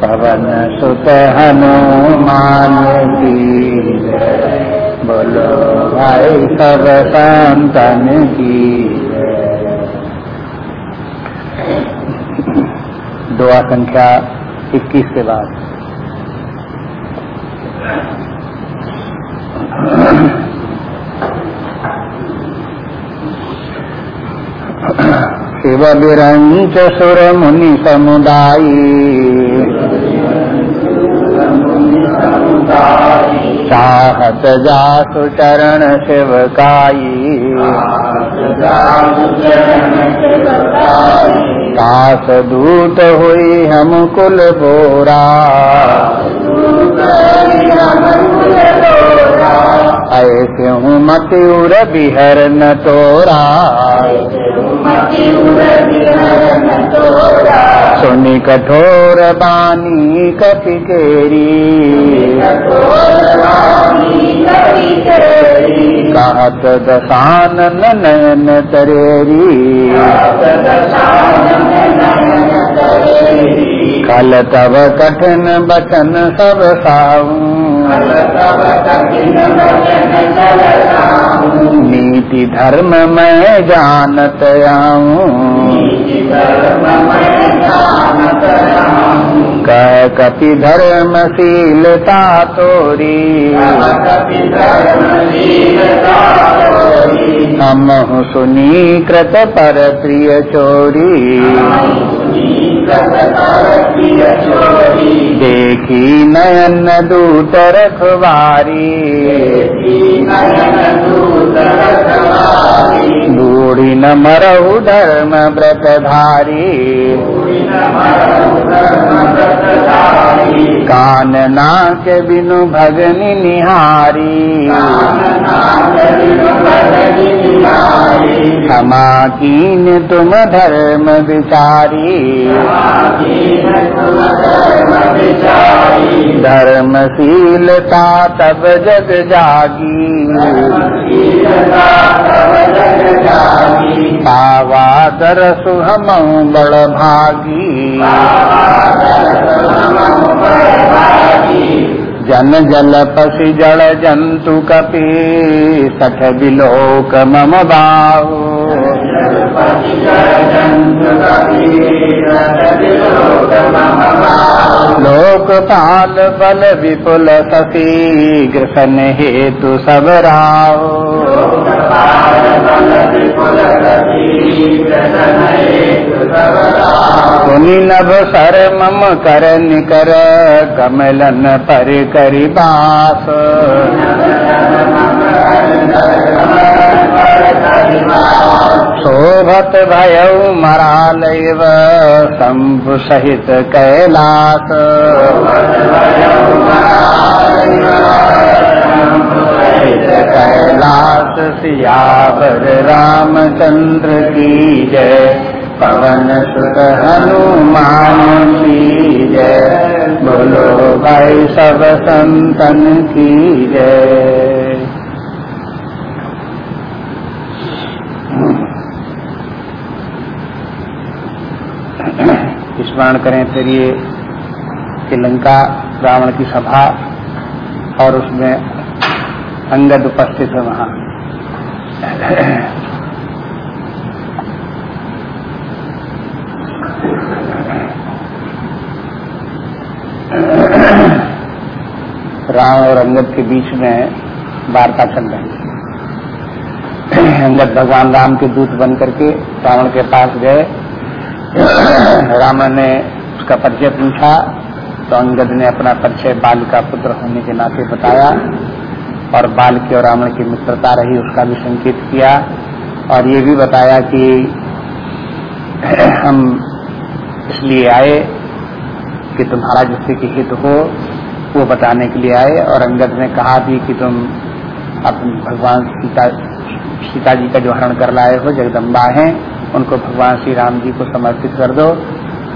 पवन सुत हनुमान की बोलो भाई सब संतन की दुआ संख्या इक्कीस के बाद। शिव विरंच सुर मुनि समुदायी चाहत जासु चरण शिवकाई दास दूत हुई हम कुल बोरा ऐसे हूँ मतिउर बिहर न तोरा। सुनी कठोर बानी कपि केरी। कहत दसानन नयन तरेरी। कल तब कठिन बचन सब साऊ। नीति धर्म मैं जानत कह कपि धर्मशीलता तोरी। हम सुनी कृत पर प्रिय चोरी। देखी नयन दूत रखवारी बूढ़ी न मरऊ धर्म व्रतधारी। कान नाक बिनु भगनि निहारी। क्षमा कीन तुम धर्म विचारी। धर्मशीलता तब जग जागी। पावा दरसु हम बड़ भागी। जन जल पशि जड़ जंतु कपि सठ बिलोक मम बाहु। लोकपाल बल विपुल सती ग्रसन हेतु सब राव सुनि नभ सर मम कर निकर कमलन पर करी बास। शोभत भयऊ मरालैव शंभु सहित कैलास। कैलास सियावर रामचंद्र की जय, पवन सुत हनुमान की जय, बोलो भाई सब संतन की जय। स्मरण करें फिर ये कि लंका रावण की सभा और उसमें अंगद उपस्थित है वहाँ। राम और अंगद के बीच में वार्ता चल रही है। अंगद भगवान राम के दूत बन करके रावण के पास गए, रावण ने उसका परिचय पूछा तो अंगद ने अपना परिचय बाल का पुत्र होने के नाते बताया, और बाल की और रावण की मित्रता रही, उसका भी संकेत किया, और ये भी बताया कि हम इसलिए आए कि तुम्हारा जिससे कि हित हो, वो बताने के लिए आए, और अंगद ने कहा भी कि तुम अब भगवान सीता सीता जी का जो हरण कर लाए हो, जगदम्बा हैं, उनको भगवान श्री राम जी को समर्पित कर दो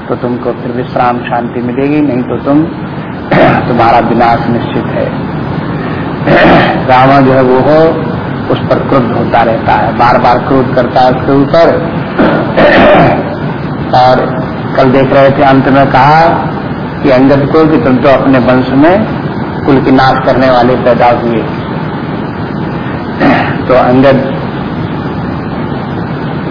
तो तुमको फिर विश्राम शांति मिलेगी, नहीं तो तुम तुम्हारा विनाश निश्चित है। रावण जो है वो हो, उस पर क्रोध होता रहता है बार बार क्रोध करता है उसके ऊपर। और कल देख रहे थे, अंत में कहा कि अंगद को कि तुम तो अपने वंश में कुल की नाश करने वाले पैदा हुए। तो अंगद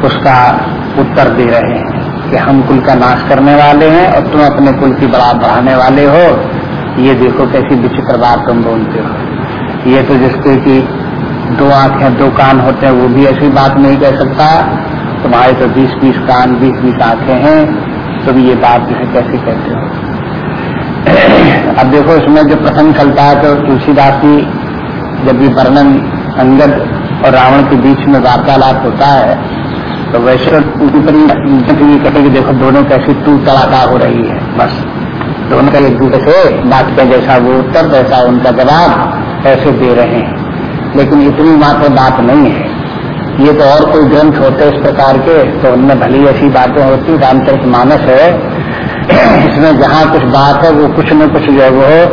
उसका उत्तर दे रहे हैं कि हम कुल का नाश करने वाले हैं और तुम अपने कुल की बड़ा बढ़ाने वाले हो। ये देखो कैसी विचित्र बात तुम बोलते हो। ये तो जिसके की दो आँखें, दो कान होते हैं, वो भी ऐसी बात नहीं कह सकता। तुम्हारे तो बीस बीस कान बीस बीस आँखें हैं तुम ये बात जो है कैसे कहते हो? अब देखो इसमें जो प्रसंग चलता है तो तुलसीदास जी जब भी वर्णन, अंगद और रावण के बीच में वार्तालाप होता है तो वैसे ऊपर ये कहते कि देखो दोनों कैसी तू तड़ाका हो रही है, बस। दोनों का एक दूसरे से बात का जैसा वो उत्तर, वैसा उनका जवाब ऐसे दे रहे हैं। लेकिन इतनी मात्र बात नहीं है। ये तो और कोई ग्रंथ होते इस प्रकार के तो उनमें भली ऐसी बातें होती रामचरित मानस है। इसमें जहाँ कुछ बात है, वो कुछ न कुछ जो है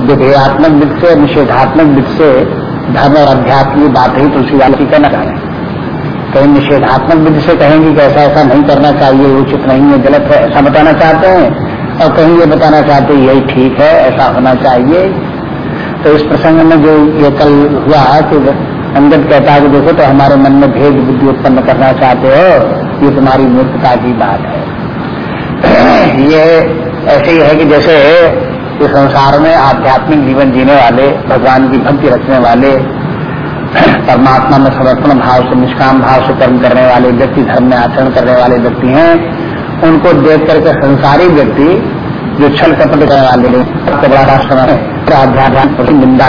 विधेयात्मक विद से निषेधात्मक विद से धर्म और अध्यात्म की बात ही, तुलसीदास की कहना चाहें कहीं निषेधात्मक विधि से कहेंगे कि ऐसा ऐसा नहीं करना चाहिए उचित नहीं है, गलत है। ऐसा बताना चाहते हैं और कहीं ये बताना चाहते हैं, यही ठीक है, ऐसा होना चाहिए। तो इस प्रसंग में जो ये कल हुआ कि अंगद कहता है कि, देखो तो हमारे मन में भेद बुद्धि उत्पन्न करना चाहते हो, ये तुम्हारी मूर्खता की बात है। ये ऐसे ही है कि जैसे इस संसार में आध्यात्मिक जीवन जीने वाले, भगवान की भक्ति रखने वाले परमात्मा में समर्पण भाव से, निष्काम भाव से कर्म करने वाले व्यक्ति, धर्म में आचरण करने वाले व्यक्ति हैं, उनको देख करके संसारी व्यक्ति जो छल कपट करने वाले राष्ट्र है। निंदा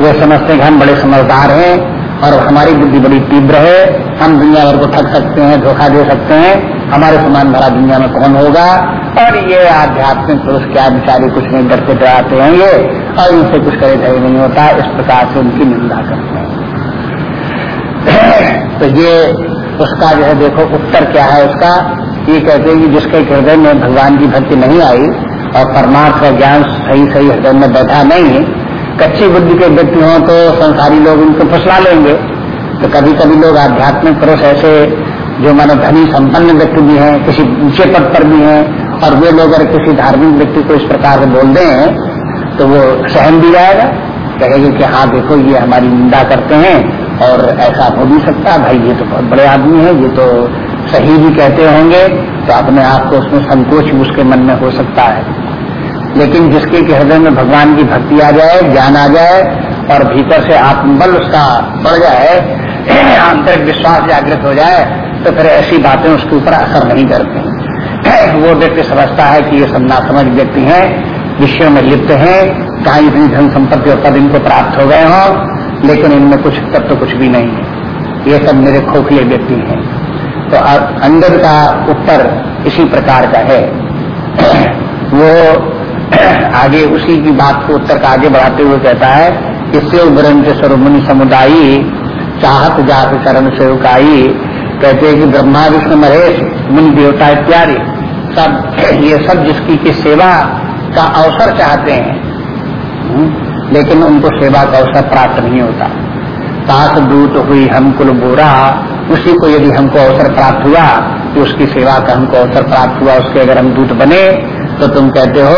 वो समझते हैं हम बड़े समझदार हैं और हमारी बुद्धि बड़ी तीव्र है। हम दुनिया भर को ठग सकते हैं, धोखा दे सकते हैं। हमारे समान भरा दुनिया में कौन होगा? और ये आध्यात्मिक पुरुष क्या बिचारी कुछ नहीं डरते डराते हैं ये और इनसे कुछ करे धैर्य नहीं होता, इस प्रकार से उनकी निंदा करते हैं। तो ये उसका जो है, देखो, उत्तर क्या है उसका? ये कहते हैं कि जिसके हृदय में भगवान की भक्ति नहीं आई और परमार्थ का ज्ञान सही सही हृदय में बैठा नहीं है, कच्ची बुद्धि के व्यक्ति हों तो संसारी लोग उनको फसला लेंगे। तो कभी कभी लोग आध्यात्मिक पुरुष ऐसे जो मानो धनी संपन्न व्यक्ति भी हैं, किसी ऊँचे पद पर भी हैं और वे लोग अगर किसी धार्मिक व्यक्ति को इस प्रकार से बोल दें तो वो सहन भी जाएगा। कहेंगे कि हाँ देखो, ये हमारी निंदा करते हैं और ऐसा हो भी सकता भाई, ये तो बहुत बड़े आदमी है, ये तो सही भी कहते होंगे तो अपने आप को उसमें संकोच उसके मन में हो सकता है। लेकिन जिसके हृदय में भगवान की भक्ति आ जाए, ज्ञान आ जाए, और भीतर से आत्मबल उसका बढ़ जाए, आंतरिक विश्वास जागृत हो जाए तो फिर ऐसी बातें उसके ऊपर असर नहीं करती। वो व्यक्ति समझता है कि ये सब व्यक्ति हैं, विषयों में लिप्त हैं कहा इतनी धन संपत्ति और पद इनको प्राप्त हो गए हों, लेकिन इनमें कुछ तब तो कुछ भी नहीं है। ये सब मेरे खोखले व्यक्ति हैं। तो अंदर का उत्तर इसी प्रकार का है। वो आगे उसी की बात को उत्तर का आगे बढ़ाते हुए कहता है शिव ग्रंथ स्वरूपमुनि समुदायी, चाहत जात चरण सेवकाई, कहते हैं कि ब्रह्मा, विष्णु, महेश, मुनि, देवता इत्यादि। सब ये सब जिसकी की सेवा का अवसर चाहते हैं हम्म, लेकिन उनको सेवा का अवसर प्राप्त नहीं होता। सास दूत हुई हम कुल बोरा उसी को यदि हमको अवसर प्राप्त हुआ कि उसकी सेवा का हमको अवसर प्राप्त हुआ उसके अगर हम दूत बने तो तुम कहते हो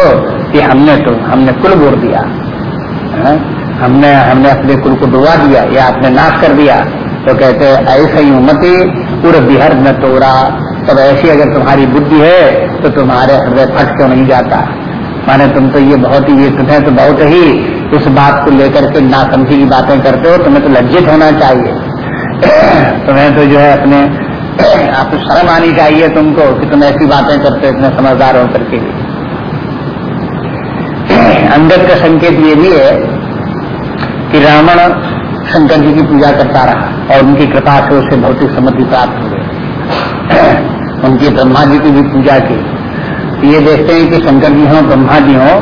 कि हमने तो हमने कुल बोर दिया। है? हमने हमने अपने कुल को डुबा दिया या अपने नाश कर दिया। तो कहते ऐसे ही उमती पूरे बिहर न तोड़ा तब ऐसी अगर तुम्हारी बुद्धि है तो तुम्हारे हृदय फट क्यों नहीं जाता? माने तुम तो ये बहुत ही, ये तुम्हें तो बहुत ही इस बात को लेकर के नासमझी की बातें करते हो, तुम्हें तो लज्जित होना चाहिए। तुम्हें तो जो है अपने, आप तो शर्म आनी चाहिए तुमको कि तुम ऐसी बातें करते हो इतने समझदार होकर के अंदर का संकेत ये भी है कि रावण शंकर जी की पूजा करता रहा और उनकी कृपा से उसे भौतिक समृद्धि प्राप्त हो गई। उनकी ब्रह्मा जी की भी पूजा की। तो ये देखते हैं कि शंकर जी हों ब्रह्मा जी हों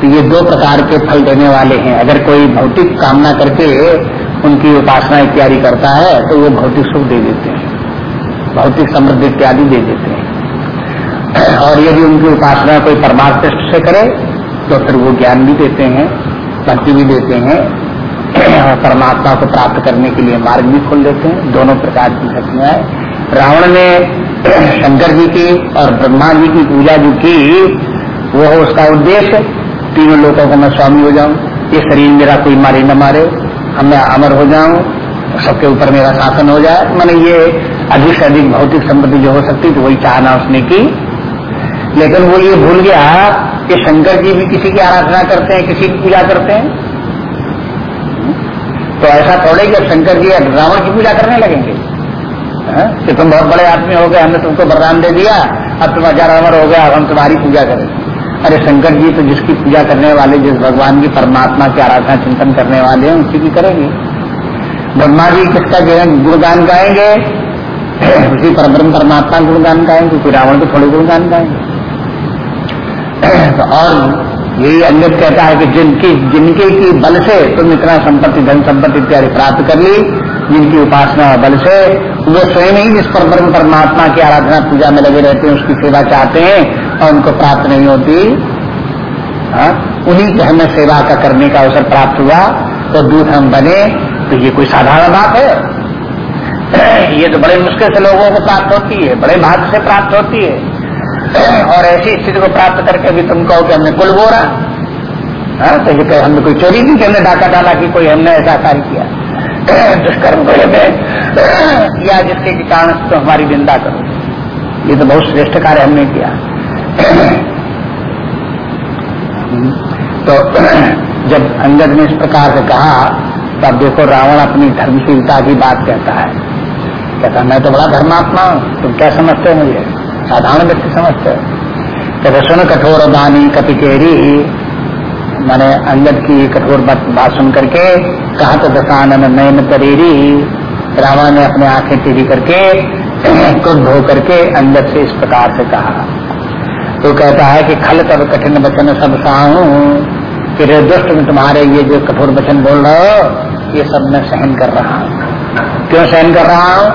तो ये दो प्रकार के फल देने वाले हैं। अगर कोई भौतिक कामना करके उनकी उपासना इत्यादि करता है तो वो भौतिक सुख दे देते हैं। भौतिक समृद्धि इत्यादि दे देते हैं। और यदि उनकी उपासना कोई परमार्थ से करे तो फिर वो ज्ञान भी देते हैं, भक्ति भी देते हैं, और परमात्मा को प्राप्त करने के लिए मार्ग भी खोल देते हैं। दोनों प्रकार की शक्तियाँ रावण ने शंकर जी की और ब्रह्मा जी की पूजा जो की वो उसका उद्देश्य तीनों लोगों को मैं स्वामी हो जाऊँ। ये शरीर मेरा कोई मारे न मारे, हम मैं अमर हो जाऊँ, सबके ऊपर मेरा शासन हो जाए। मैंने ये अधिक से अधिक भौतिक संपत्ति जो हो सकती तो वही चाहना उसने की। लेकिन वो ये भूल गया कि शंकर जी भी किसी की आराधना करते हैं, किसी की पूजा करते हैं। तो ऐसा थोड़े कि अब शंकर जी रावण की पूजा करने लगेंगे। कि तुम बहुत बड़े आदमी हो गए, हमने तुमको वरदान दे दिया, अब तुम हज़ार अमर हो गया अब हम तुम्हारी पूजा करें। अरे शंकर जी तो जिसकी पूजा करने वाले, जिस भगवान की परमात्मा की आराधना, चिंतन करने वाले हैं, उसी की करेंगे। ब्रह्मा जी किसका जो है गुणगान गाएँगे? उसी परब्रह्म परमात्मा गुणगान गाएँगे कोई रावण को थोड़े गुणगान गाएँगे। तो और यही अंगत कहता है कि जिनकी, जिनके की बल से तुम इतना संपत्ति, धन संपत्ति इत्यादि प्राप्त कर ली जिनकी उपासना और बल से वो स्वयं ही जिस पर ब्रह्म परमात्मा की आराधना पूजा में लगे रहते हैं, उसकी सेवा चाहते हैं और उनको प्राप्त नहीं होती हाँ? उन्हीं के हमें सेवा का करने का अवसर प्राप्त हुआ तो दूध हम बने तो ये कोई साधारण बात है ये तो बड़े मुश्किल से लोगों को प्राप्त होती है, बड़े भाग्य से प्राप्त होती है और ऐसी स्थिति को प्राप्त करके भी तुम कहो कि हमने कुल बोरा हाँ तो ये हमने कोई चोरी नहीं कि हमने डाका डाला कि कोई हमने ऐसा कार्य किया दुष्कर्म को हमें या जिसके कारण तो हमारी निंदा करो। ये तो बहुत श्रेष्ठ कार्य हमने किया। तो जब अंगद ने इस प्रकार से कहा तो अब देखो रावण अपनी धर्मशीलता की बात कहता है। कहता, मैं तो बड़ा धर्मात्मा हूँ, तुम क्या समझते हो मुझे? साधारण व्यक्ति समझते हो? कहते, सुन कठोर दानी कपिकेरी मैंने अंगद की कठोर बात सुन करके कहा तो दशानन नयन करेरी रावण ने अपने आँखें टीढ़ी करके क्रुद्ध धो करके अंगद से इस प्रकार से कहा। तो कहता है कि खल तब कठिन वचन सब साहू फिर दुष्ट में तुम्हारे ये जो कठोर वचन बोल रहे हो ये सब मैं सहन कर रहा हूँ। क्यों सहन कर रहा हूँ?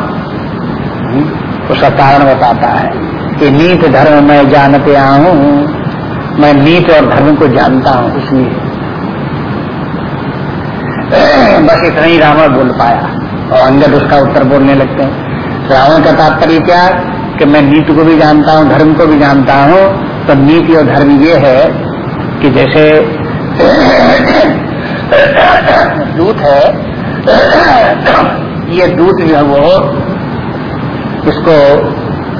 हम्म, उसका कारण बताता है कि नीत धर्म मैं जानते आऊ। मैं नीत और धर्म को जानता हूँ, इसलिए। बस इतना ही रावण बोल पाया, और अंगद उसका उत्तर बोलने लगते हैं। रावण का तात्पर्य क्या? कि मैं नीति को भी जानता हूँ, धर्म को भी जानता हूँ तो नीति और धर्म ये है कि जैसे दूत है, ये दूत जो है वो इसको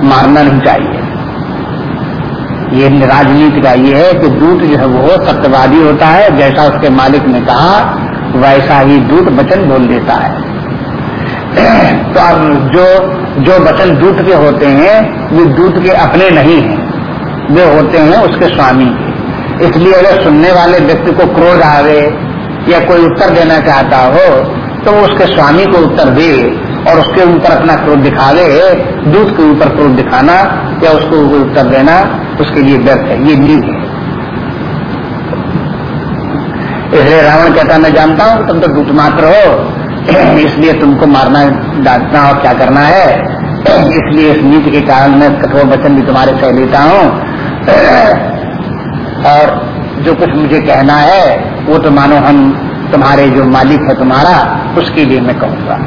मारना नहीं चाहिए। ये राजनीति का ये है कि दूत जो है वो सत्यवादी होता है, जैसा उसके मालिक ने कहा, वैसा ही दूत वचन बोल देता है। तो अब जो जो वचन दूत के होते हैं वे दूत के अपने नहीं हैं। वे होते हैं उसके स्वामी। के इसलिए अगर सुनने वाले व्यक्ति को क्रोध आवे या कोई उत्तर देना चाहता हो तो उसके स्वामी को उत्तर दे और उसके ऊपर अपना क्रोध दिखावे दूध के ऊपर क्रोध दिखाना या उसको उत्तर देना। उसके लिए व्यर्थ है, ये नींद है। इसलिए रावण कहता, मैं जानता हूँ, तुम तो दूत मात्र हो। इसलिए तुमको मारना, डांटना और क्या करना है? इसलिए इस नीति के कारण मैं कठोर वचन भी तुम्हारे सह लेता हूँ। और जो कुछ मुझे कहना है, वो तो मानो हम, तुम्हारे जो मालिक है तुम्हारा, उसके लिए मैं कहूँगा।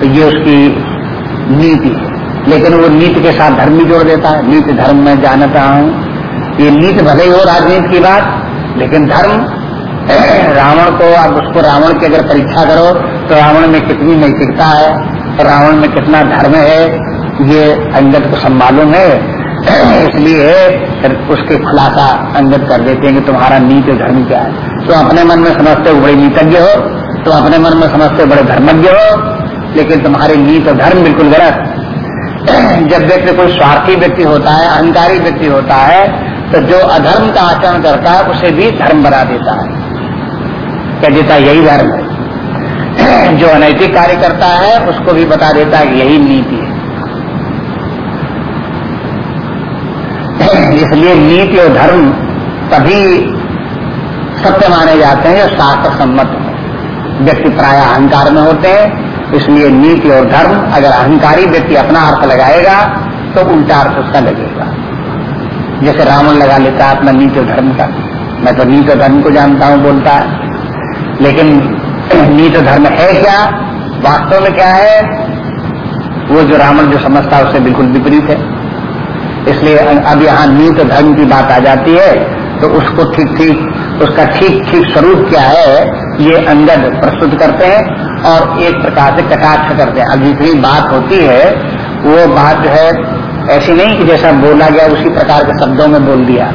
तो ये उसकी नीति है। लेकिन वो नीति के साथ धर्म भी जोड़ देता है। नीति धर्म में जानता हूँ। ये नीति भले ही हो राजनीति की बात, लेकिन धर्म, रावण को अब उसको रावण की अगर परीक्षा करो तो रावण में कितनी नैतिकता है, और रावण में कितना धर्म है, ये अंगद को मालूम है। इसलिए उसके खुलासा अंगद कर देते हैं कि तुम्हारा नीति धर्म क्या है। तो अपने मन में समझते हो बड़े नीतज्ञ हो तो अपने मन में समझते हो बड़े धर्मज्ञ हो, लेकिन तुम्हारे नीत और धर्म बिल्कुल गलत। जब व्यक्ति कोई स्वार्थी व्यक्ति होता है, अहंकारी व्यक्ति होता है तो जो अधर्म का आचरण करता है, उसे भी धर्म बना देता है। कह देता यही धर्म है। जो अनैतिक कार्य करता है, उसको भी बता देता है यही नीति है। इसलिए नीति और धर्म तभी सत्य माने जाते हैं जो शास्त्र सम्मत व्यक्ति प्राय अहंकार में होते हैं इसलिए नीति और धर्म अगर अहंकारी व्यक्ति अपना अर्थ लगाएगा तो उल्टा अर्थ उसका लगेगा। जैसे रावण लगा लेता है अपना नीति और धर्म का। मैं तो नीति और धर्म को जानता हूँ, बोलता है। लेकिन नीति धर्म है क्या? वास्तव में क्या है? वो जो रावण जो समझता है, उससे बिल्कुल विपरीत है। इसलिए अब यहाँ नीत धर्म की बात आ जाती है तो उसको ठीक ठीक उसका ठीक ठीक स्वरूप क्या है, ये अंगद प्रस्तुत करते हैं। और एक प्रकार से कटाक्ष करते हैं अब जितनी बात होती है, वो बात जो है, ऐसी नहीं कि जैसा बोला गया, उसी प्रकार के शब्दों में बोल दिया।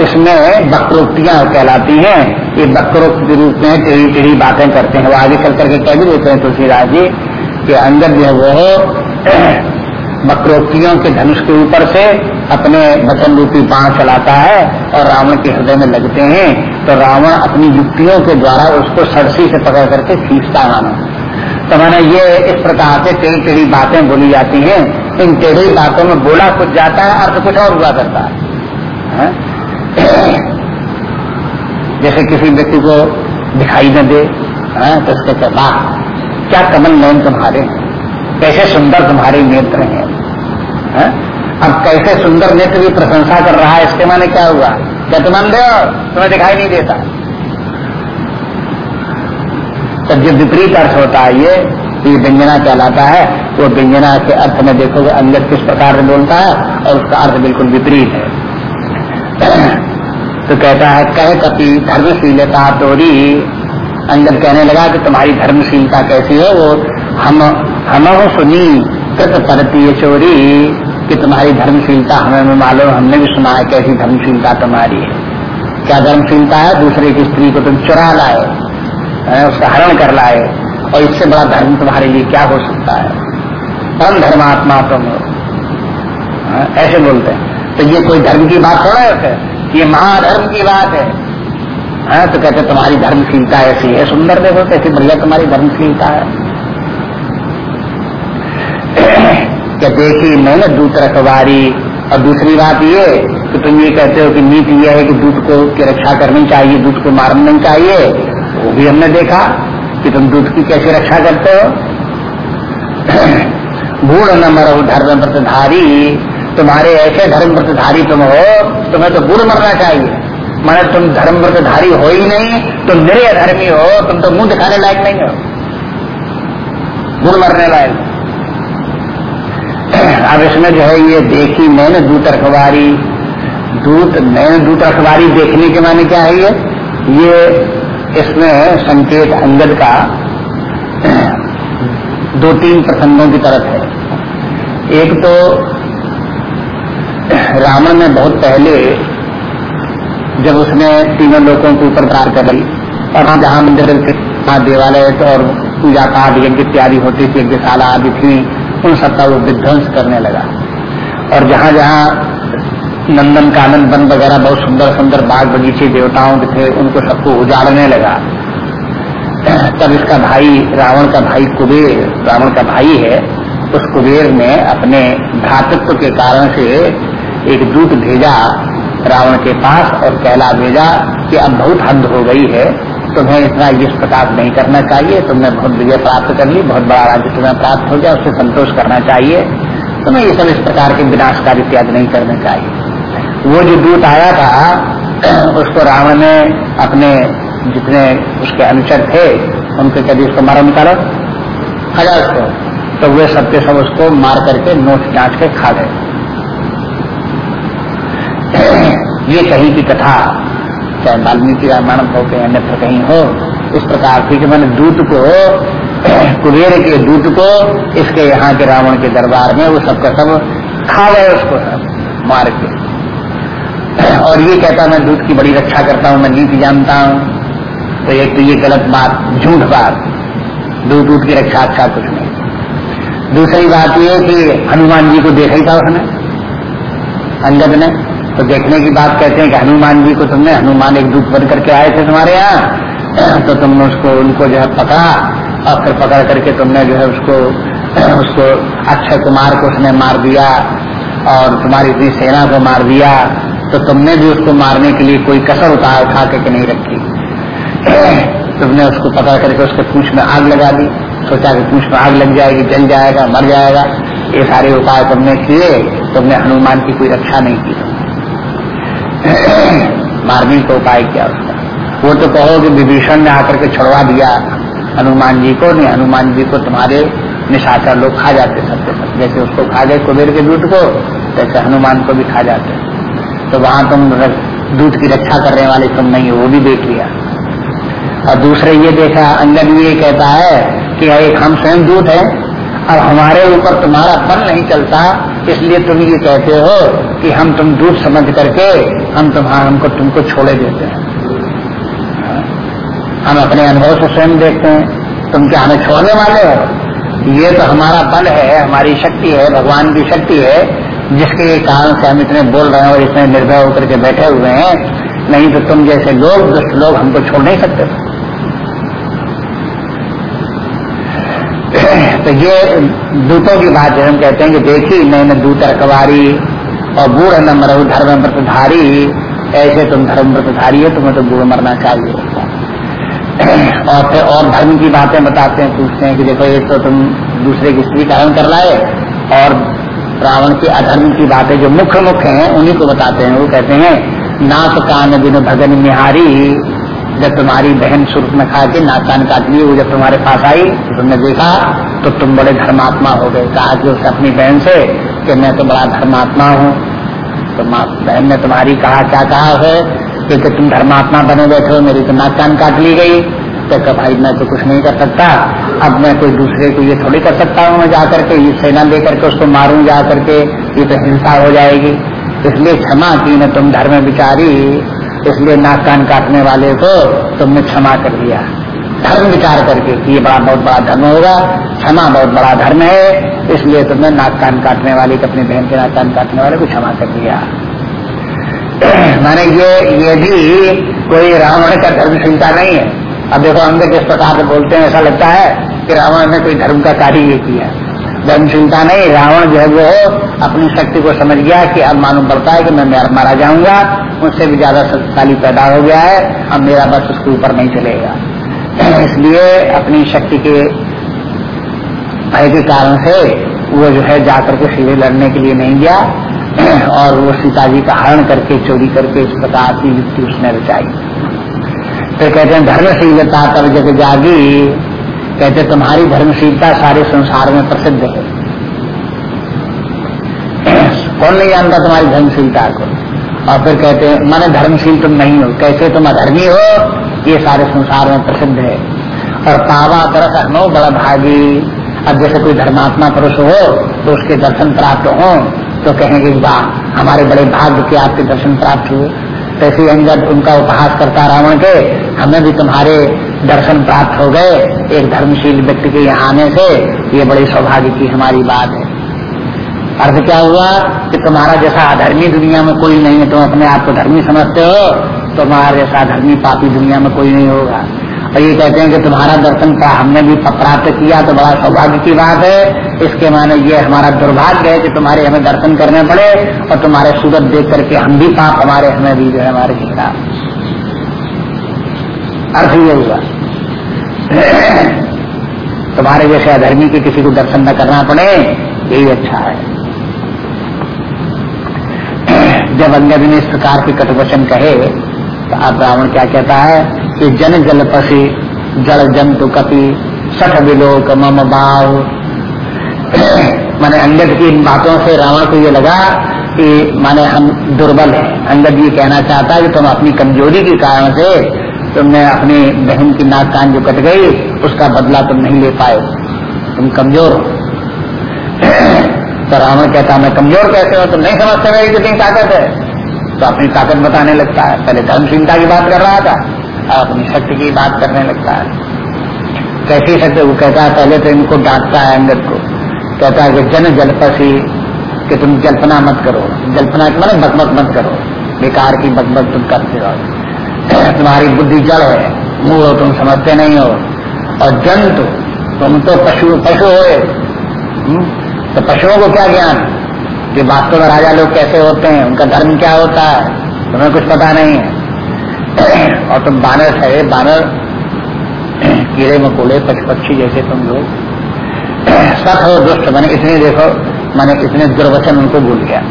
इसमें बक्रोक्तियाँ कहलाती हैं। ये बकरोक्ति के रूप में टेढ़ी टेढ़ी बातें करते हैं। वो आगे चल करके कह भी देते हैं तुलसीदास जी के अंदर जो है वो वक्रोक्तियों के धनुष के ऊपर से अपने वचन रूपी बाण चलाता है और रावण के हृदय में लगते हैं तो रावण अपनी युक्तियों के द्वारा उसको सरसी से पकड़ करके खींचता मानो तो मैंने ये इस प्रकार से टेढ़ी टेढ़ी बातें बोली जाती हैं इन टेढ़ी बातों में बोला कुछ जाता है अर्थ कुछ और हुआ करता है, है? जैसे किसी व्यक्ति को दिखाई न दे है? तो उसके वाह क्या कमल नयन तुम्हारे कैसे सुंदर तुम्हारे नेत्र हैं? है? अब कैसे सुंदर नेत्र की प्रशंसा कर रहा है, इसके माने क्या हुआ? क्या तुम अंधे हो? तुम्हें दिखाई नहीं देता। तो जो विपरीत अर्थ होता है ये ये व्यंजना कहलाता है, वो व्यंजना के अर्थ में देखोगे अंगत किस प्रकार से बोलता है, और उसका अर्थ बिल्कुल विपरीत है। तो कहता है, कह कपि धर्मशीलता तोरी अंगद कहने लगा कि तुम्हारी धर्मशीलता कैसी है? वो हम हम सुनी कृत परती चोरी, कि तुम्हारी धर्मशीलता हमें मालूम, हमने भी सुना है कैसी धर्मशीलता तुम्हारी है। क्या धर्मशीलता है? दूसरे की स्त्री को तुम चुरा लाए उसका हरण कर लाए, और इससे बड़ा धर्म तुम्हारे लिए क्या हो सकता है? परम धर्मात्मा तुम हो। ऐसे बोलते हैं। तो ये कोई धर्म की बात थोड़ा है ये महाधर्म की बात है। हाँ तो कहते तुम्हारी धर्मशीलता ऐसी है, सुंदर देखो, कैसी बढ़िया तुम्हारी धर्मशीलता है। क्या देखी मैंने दूत रखवारी और दूसरी बात ये कि तुम ये कहते हो कि नीति यह है कि दूध को, की रक्षा करनी चाहिए, दूध को मारना नहीं चाहिए। वो भी हमने देखा कि तुम दूध की कैसे रक्षा करते हो। बूढ़ न मरो धर्म व्रतधारी तुम्हारे ऐसे धर्म व्रतधारी तुम हो, तुम्हें तो बूढ़ मरना चाहिए। माने तुम धर्म व्रतधारी हो ही नहीं, तुम निरे अधर्मी हो, तुम तो मुँह दिखाने लायक नहीं हो। गुण मरने लायक। अब इसमें जो है ये देखी मैंने दूत अखबारी दूत, मैंने दूत अखबारी देखने के माने क्या है ये? ये इसमें संकेत अंगद का दो तीन प्रसंगों की तरफ़ है। एक तो रावण ने बहुत पहले जब उसने तीनों लोगों के ऊपर प्रार कर ली और जहाँ मंदिर देवालय और पूजा पाठ यज्ञ इत्यादि होती थी, यज्ञशाला आदि थी उन सबका वो विध्वंस करने लगा। और जहाँ जहाँ नंदन कानन वन वगैरह बहुत सुंदर सुंदर बाग बगीचे देवताओं के थे, उनको सबको उजाड़ने लगा। तब इसका भाई, रावण का भाई कुबेर, रावण का भाई है, उस कुबेर ने अपने भ्रातृत्व के कारण से एक दूत भेजा रावण के पास और कहला भेजा कि अब बहुत हद हो गई है तुम्हें इतना इस प्रकार नहीं करना चाहिए। तुमने बहुत विजय प्राप्त कर ली, बहुत बड़ा राज्य तुम्हें प्राप्त हो गया उससे संतोष करना चाहिए। तुम्हें ये सब इस प्रकार के विनाशकारी त्याग नहीं करने चाहिए। वो जो दूत आया था, उसको रावण ने अपने जितने उसके अनुचर थे, उनके कभी उसको मारो निकालो। खजा उसको। तो वे सबके सब उसको मार करके नोट जाँच के खा गए। ये कहीं की कथा चाहे वाल्मीकि रामायण हो के अन्यत्र कहीं हो इस प्रकार की कि मैंने दूत को, कुबेर के दूत को, इसके यहाँ के रावण के दरबार में वो सबका सब खा गए उसको मार के। और ये कहता मैं दूध की बड़ी रक्षा करता हूँ, मैं नीति जानता हूँ। तो एक तो ये गलत बात, झूठ बात। दूध दूध की रक्षा अच्छा कुछ नहीं। दूसरी बात ये कि हनुमान जी को देखा ही था उसने, अंगद ने। तो देखने की बात कहते हैं कि हनुमान जी को तुमने हनुमान एक दूध बन करके आए थे तुम्हारे यहाँ। तो तुमने उसको, उनको जो है पकड़ा और फिर पकड़ करके तुमने जो है उसको उसको अक्षय कुमार को उसने मार दिया और तुम्हारी इतनी सेना को मार दिया। तो तुमने भी उसको मारने के लिए कोई कसर उठा उठा के नहीं रखी। तुमने उसको पकड़ करके उसके पूछ में आग लगा दी। सोचा कि पूछ में आग लग जाएगी, जल जाएगा, मर जाएगा। ये सारे उपाय तुमने किए, तुमने हनुमान की कोई रक्षा नहीं की। मारने का उपाय किया उसका वो तो कहो कि विभीषण ने आकर के छुड़वा दिया। हनुमान जी को, नहीं, हनुमान जी को तुम्हारे निशाचर लोग खा जाते सबके सब। जैसे उसको खा गए कुबेर के दूध को जैसे हनुमान को भी खा जाते तो वहाँ तुम दूध की रक्षा करने वाले तुम नहीं हो, वो भी देख लिया। और दूसरे ये देखा अंगन ये कहता है कि एक हम स्वयं दूध है और हमारे ऊपर तुम्हारा पन नहीं चलता इसलिए तुम ये कहते हो कि हम तुम दूर समझ करके हम तुम्हारा, हमको तुमको छोड़े देते हैं। हम अपने अनुभव से स्वयं देखते हैं। तुम क्या हमें छोड़ने वाले हो? ये तो हमारा बल है, हमारी शक्ति है, भगवान की शक्ति है, जिसके कारण से हम इतने बोल रहे हैं और इतने निर्भय होकर के बैठे हुए हैं। नहीं तो तुम जैसे लोग, दुष्ट लोग हमको छोड़ नहीं सकते। तो ये दूतों की बात हम कहते हैं कि देखी न दूत रखवारी और बूढ़ न मरु धर्म व्रतधारी ऐसे तुम धर्म व्रतधारी हो, तुम्हें तो बूढ़ मरना चाहिए। और फिर और धर्म की बातें बताते हैं, पूछते हैं कि देखो, एक तो तुम दूसरे की का कर लाए और रावण के अधर्म की बातें जो मुख्य मुख्य हैं, उन्हीं को बताते हैं। वो कहते हैं, नाथ कान बिन भगन निहारी जब तुम्हारी बहन सुरत में खा के नाकान काट लिए वो जब तुम्हारे पास आई तो तुमने देखा तो तुम बड़े धर्मात्मा हो गए। कहा कि उसने अपनी बहन से कि मैं तो बड़ा धर्मात्मा हूँ। तो बहन ने तुम्हारी कहा क्या कहा है कि, कि तुम धर्मात्मा बने बैठे हो मेरी तो नाक कान काट ली गई। तो कहा भाई मैं तो कुछ नहीं कर सकता। अब मैं कोई दूसरे को ये थोड़ी कर सकता हूँ मैं जाकर के ये सेना लेकर के उसको मारूं जा करके ये तो हिंसा हो जाएगी। इसलिए क्षमा की न तुम धर्म विचारी। इसलिए नाक कान काटने वाले को तुमने क्षमा कर दिया। धर्म विचार करके कि ये बड़ा बहुत बड़ा धर्म होगा, क्षमा बहुत बड़ा धर्म है, इसलिए तुमने नाक कान काटने वाले अपनी बहन के नाक कान काटने वाले को क्षमा कर दिया। माने ये ये भी कोई रावण का धर्म चिंता नहीं है। अब देखो हम जिस प्रकार से बोलते हैं, ऐसा लगता है कि रावण ने कोई धर्म का कार्य ये किया धर्मशीलता नहीं, रावण जो है वो अपनी शक्ति को समझ गया कि अब मालूम पड़ता है कि मैं मारा जाऊँगा मुझसे भी ज़्यादा शक्तिशाली पैदा हो गया है, अब मेरा बस उसके ऊपर नहीं चलेगा। इसलिए अपनी शक्ति के भय के कारण से वो जो है जाकर के सीधे लड़ने के लिए नहीं गया, और वो सीता जी का हरण करके, चोरी करके इस प्रकार की युक्ति उसने रचाई। फिर कहते हैं, धर्मशीलता तब जग जागी। कहते तुम्हारी धर्मशीलता सारे संसार में प्रसिद्ध है। कौन नहीं जानता तुम्हारी धर्मशीलता को? और फिर कहते हैं, माने धर्मशील तुम नहीं हो। कैसे तुम अधर्मी हो? ये सारे संसार में प्रसिद्ध है। और पावा तरस अनो बड़ा भागी अब जैसे कोई धर्मात्मा पुरुष हो तो उसके दर्शन प्राप्त हो तो कहेंगे, वाह, हमारे बड़े भाग्य के आपके दर्शन प्राप्त हुए। तैसे अंगद उनका उपहास करता रावण के, हमें भी तुम्हारे दर्शन प्राप्त हो गए एक धर्मशील व्यक्ति के आने से, ये बड़े सौभाग्य की हमारी बात है। अर्थ क्या हुआ कि तुम्हारा जैसा अधर्मी दुनिया में कोई नहीं है, तुम अपने आप को धर्मी समझते हो, तुम्हारा जैसा धर्मी पापी दुनिया में कोई नहीं होगा। और ये कहते हैं कि तुम्हारा दर्शन का हमने भी प्राप्त किया तो बड़ा सौभाग्य की बात है। इसके माने ये हमारा दुर्भाग्य है कि तुम्हारे हमें दर्शन करने पड़े और तुम्हारे सूरत देख करके हम भी पाप हमारे हमें भी जो है हमारे खिलाफ। अर्थ ये हुआ। तुम्हारे जैसे अधर्मी के किसी को दर्शन न करना पड़े, यही अच्छा है। जब अंगद ने इस प्रकार के कटवचन कहे तो अब रावण क्या कहता है कि जन जल पसी, जल जंतु कपि, सठ विलोक मम बाव मैंने अंगद की इन बातों से रावण को ये लगा कि माने हम दुर्बल हैं। अंगद ये कहना चाहता है कि तुम अपनी कमज़ोरी के कारण से तुमने अपनी बहन की नाक कान जो कट गई, उसका बदला तुम नहीं ले पाए। तुम कमज़ोर हो। तो रावण कहता मैं कमज़ोर कैसे हो? तुम नहीं समझते मेरी कितनी ताकत है। तो अपनी ताकत बताने लगता है। पहले धर्मशीलता की बात कर रहा था, अब अपनी शक्ति की बात करने लगता है। कैसी शक्ति? वो कहता है, पहले तो इनको डांटता है अंगद को। कहता है कि जन जलपसी कि तुम जल्पना मत करो। जल्पना मैंने बकबक मत करो। बेकार की बकबक तुम करते रहो। तुम्हारी बुद्धि जड़ है। मूल हो, तुम समझते नहीं हो। और जंतु, तुम तो पशु पशु हो। तो पशुओं को क्या ज्ञान? कि वास्तव में राजा लोग कैसे होते हैं? उनका धर्म क्या होता है? तुम्हें कुछ पता नहीं है। और तुम बानर है, बानर, कीड़े मकोड़े पशु पक्षी जैसे तुम लोग। सख हो दुष्ट, मैंने इतने देखो, मैंने इतने दुर्वचन उनको भूल गया।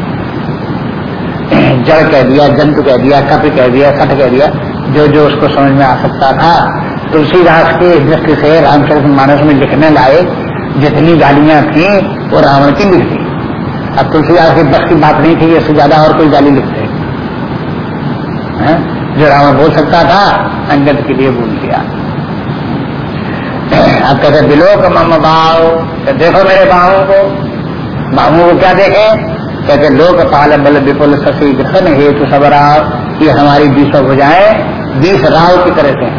जड़ कह दिया, जंतु कह दिया, कप कह दिया सठ कह दिया, जो जो उसको समझ में आ सकता था। तुलसीदास के दृष्टि से रामचरित मानस में लिखने लायक जितनी गालियाँ थी, वो रावण की लिख दी अब तुलसीदास की बस की बात नहीं थी इससे ज़्यादा और कोई गाली लिखते जो रावण बोल सकता था, अंगद के लिए बोल दिया। अब कहते बिलोक मम भाव तो देखो मेरे बाहों को। बाहों को क्या देखे? कहते, लोक पाल बल विपुल शशि ग्रहण हेतु सबराव ये हमारी बीसों भुजाएँ बीस राव की तरह से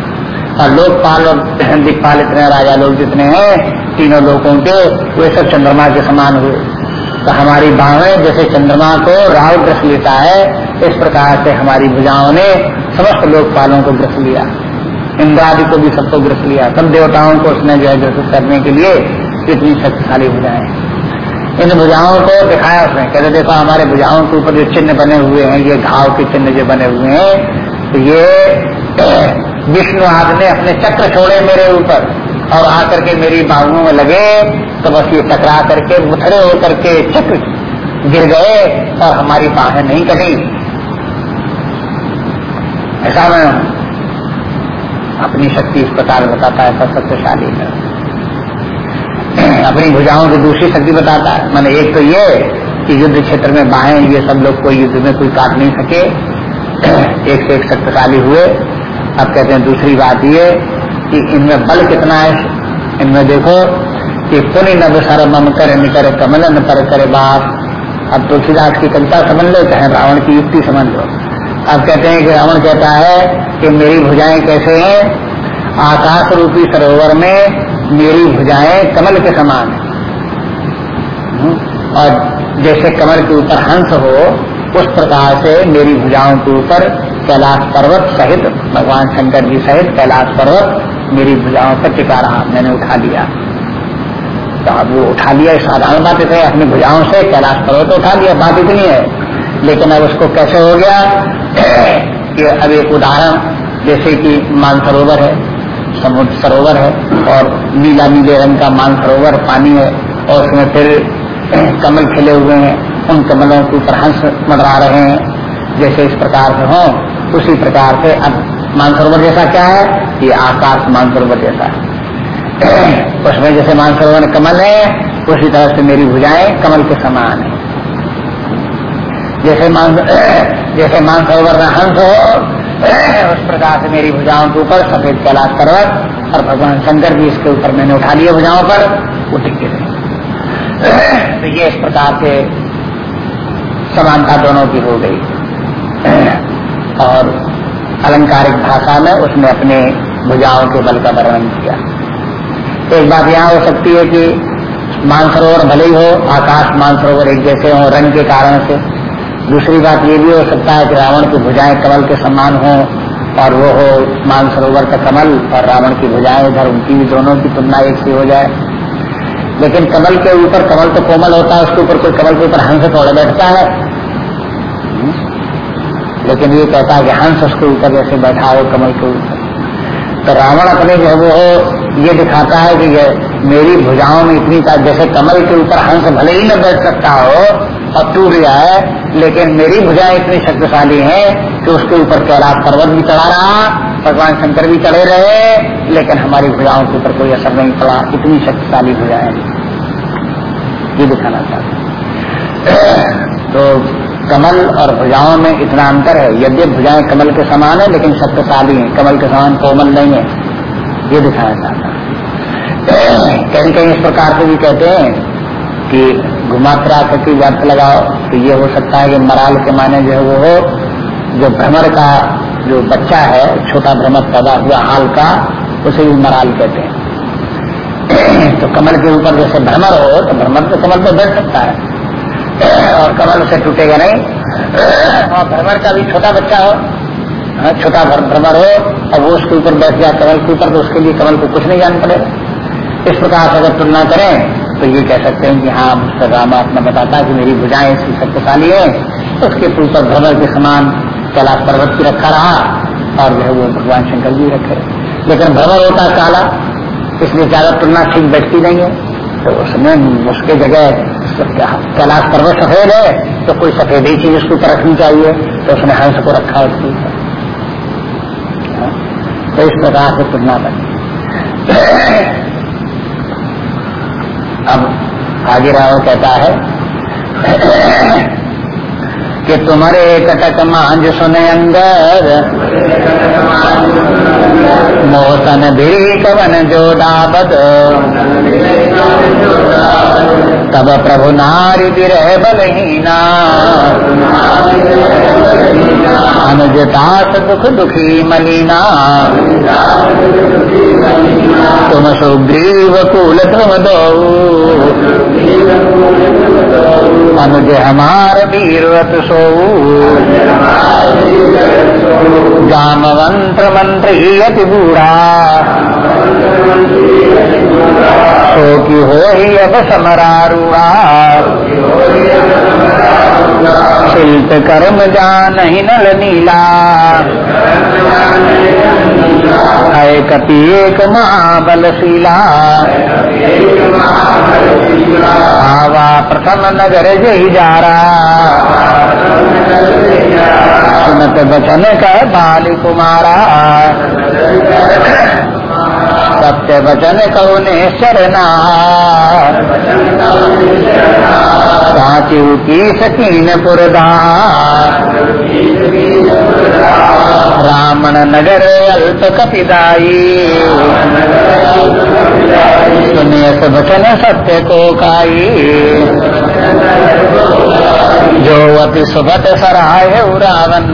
और लोकपाल और दिखपाल इतने, राजा लोग जितने हैं, तीनों लोगों के, वे सब चंद्रमा के समान हुए। तो हमारी बाहें, जैसे चंद्रमा को राव ग्रस लेता है, इस प्रकार से हमारी भुजाओं ने समस्त लोकपालों को ग्रस लिया। इंद्रादि को भी सबको ग्रस लिया। सब देवताओं को उसने जो है ग्रसित करने के लिए इतनी शक्तिशाली भुजाएँ इन भुजाओं को दिखाया उसने। कहते, देखो, हमारे भुजाओं के ऊपर जो चिन्ह बने हुए हैं, ये घाव के चिन्ह जो बने हुए हैं तो ये विष्णु आदि ने अपने चक्र छोड़े मेरे ऊपर और आकर के मेरी बाहुओं में लगे। तो बस ये टकरा करके, मुथड़े होकर के चक्र गिर गए और हमारी बाहें नहीं कटी। ऐसा मैं अपनी शक्ति इस प्रकार बताता है, सब है। अपनी भुजाओं की दूसरी शक्ति बताता है। मैंने एक तो ये कि युद्ध क्षेत्र में बाहें, ये सब लोग कोई युद्ध में कोई काट नहीं सके। एक से एक शक्तिशाली हुए। अब कहते हैं दूसरी बात ये कि इनमें बल कितना है? इनमें देखो कि पुण्य नव सर मम कर निकर कमलन पर करे बाप। अब तुलसीदास की कविता समझ लो चाहे रावण की युक्ति समझ लो। अब कहते हैं कि रावण कहता है कि मेरी भुजाएँ कैसे हैं? आकाश रूपी सरोवर में मेरी भुजाएँ कमल के समान है। हम्म, और जैसे कमल के ऊपर हंस हो उस प्रकार से मेरी भुजाओं के ऊपर कैलाश पर्वत सहित, भगवान शंकर जी सहित कैलाश पर्वत मेरी भुजाओं पर टिका रहा। मैंने उठा लिया। तो अब वो उठा लिया साधारण बात है अपनी भुजाओं से कैलाश पर्वत उठा लिया। बात इतनी है। लेकिन अब उसको कैसे हो गया? कि अब एक उदाहरण, जैसे कि मानसरोवर है, समुद्र सरोवर है, और नीला नीले रंग का मानसरोवर पानी है, और उसमें फिर कमल खिले हुए हैं। उन कमलों के ऊपर हंस मंडरा रहे हैं। जैसे इस प्रकार से हो। उसी प्रकार से अब मानसरोवर जैसा क्या है? ये आकाश मानसरोवर जैसा है। उसमें जैसे मानसरोवर कमल है, उसी तरह से मेरी भुजाएँ कमल के समान है। जैसे मान जैसे मानसरोवर में हंस हो, उस प्रकार से मेरी भुजाओं के ऊपर सफ़ेद कैलाश पर्वत और भगवान शंकर भी इसके ऊपर मैंने उठा लिए भुजाओं पर, वो टिके तो ये इस प्रकार से समानता दोनों की हो गई। और अलंकारिक भाषा में उसने अपने भुजाओं के बल का वर्णन किया। एक बात यहाँ हो सकती है कि मानसरोवर भले ही हो, आकाश मानसरोवर एक जैसे हो, रंग के कारण से। दूसरी बात ये भी हो सकता है कि रावण की भुजाएँ कमल के समान हो और वो हो मानसरोवर का कमल और रावण की भुजाएँ इधर उनकी भी दोनों की तुलना एक सी हो जाए। लेकिन कमल के ऊपर, कमल तो कोमल होता है, उसके ऊपर कोई कमल के ऊपर हंस थोड़ा बैठता है। लेकिन ये कहता है कि हंस उसके ऊपर जैसे बैठा हो, कमल के ऊपर। तो रावण अपने जो है, वो ये दिखाता है कि मेरी भुजाओं में इतनी का जैसे कमल के ऊपर हंस भले ही न बैठ सकता हो और टूट जाए लेकिन मेरी भुजाएँ इतनी शक्तिशाली हैं कि उसके ऊपर कैलाश पर्वत भी चढ़ा रहा, भगवान शंकर भी चढ़े रहे, लेकिन हमारी भुजाओं के ऊपर कोई असर नहीं पड़ा, इतनी शक्तिशाली भुजाएँ। ये दिखाना चाहते तो कमल और भुजाओं में इतना अंतर है। यद्य भुजाएँ कमल के समान है, लेकिन शक्तिशाली है। कमल के समान कोमल नहीं है। ये दिखाया जाता है। कहीं कहीं इस प्रकार से भी कहते हैं कि घुमा फिरा व्यर्थ लगाओ तो ये हो सकता है कि मराल के माने जो है वो हो, जो भ्रमर का जो बच्चा है, छोटा भ्रमर पैदा हुआ हाल का, उसे भी मराल कहते हैं। तो कमल के ऊपर जैसे भ्रमर हो तो भ्रमर तो कमल पर बैठ सकता है। और कमल उसे टूटेगा नहीं। और भ्रमर का भी छोटा बच्चा हो हाँ, छोटा भ्रमर हो और वो उसके ऊपर बैठ जाए कमल के ऊपर तो उसके लिए कमल को कुछ नहीं जान पड़ेगा इस प्रकार से अगर तुलना करें तो ये कह सकते हैं कि हाँ मुझसे रामात्मा बताता कि मेरी भुजाएँ इसकी शक्तिशाली है उसके ऊपर भ्रमर के समान कैलाश पर्वत की रखा रहा और जो है वो भगवान शंकर जी रखे। लेकिन भ्रमर होता काला इसलिए ज़्यादा तुलना ठीक बैठती नहीं है। तो उसमें उसके जगह कैलाश पर्वत सफ़ेद है तो कोई सफ़ेद ही चीज़ उसके ऊपर रखनी चाहिए तो उसने हंस को रखा उसके ऊपर। हाँ, तो इस प्रकार से तुलना बनी अब आगे रावण कहता है कि तुम्हारे कटक मांझ सुने अंगर मोसन भी कवन जो डाबत तब प्रभु नारी विरह बलहीना। अनुजतास दुख दुखी मलिना। तुम सुग्रीव कुल तुम दो। अनुज हमार वीरवत सो जामवंत्र मंत्री अति बूढ़ा। सो की हो ही अब समरारूढ़ा। शिल्प कर्म जान ही नल नीला। एक महाबलशीला। आवा प्रथम नगर जही जा रहा सुनत बचन कह बाली कुमारा सत्य वचन कौने शरणा की सकीन पुरदार। रामण नगर अल्प कपिदाई सुनियस वचन सत्य को काई जो अति सुभट सराय रावण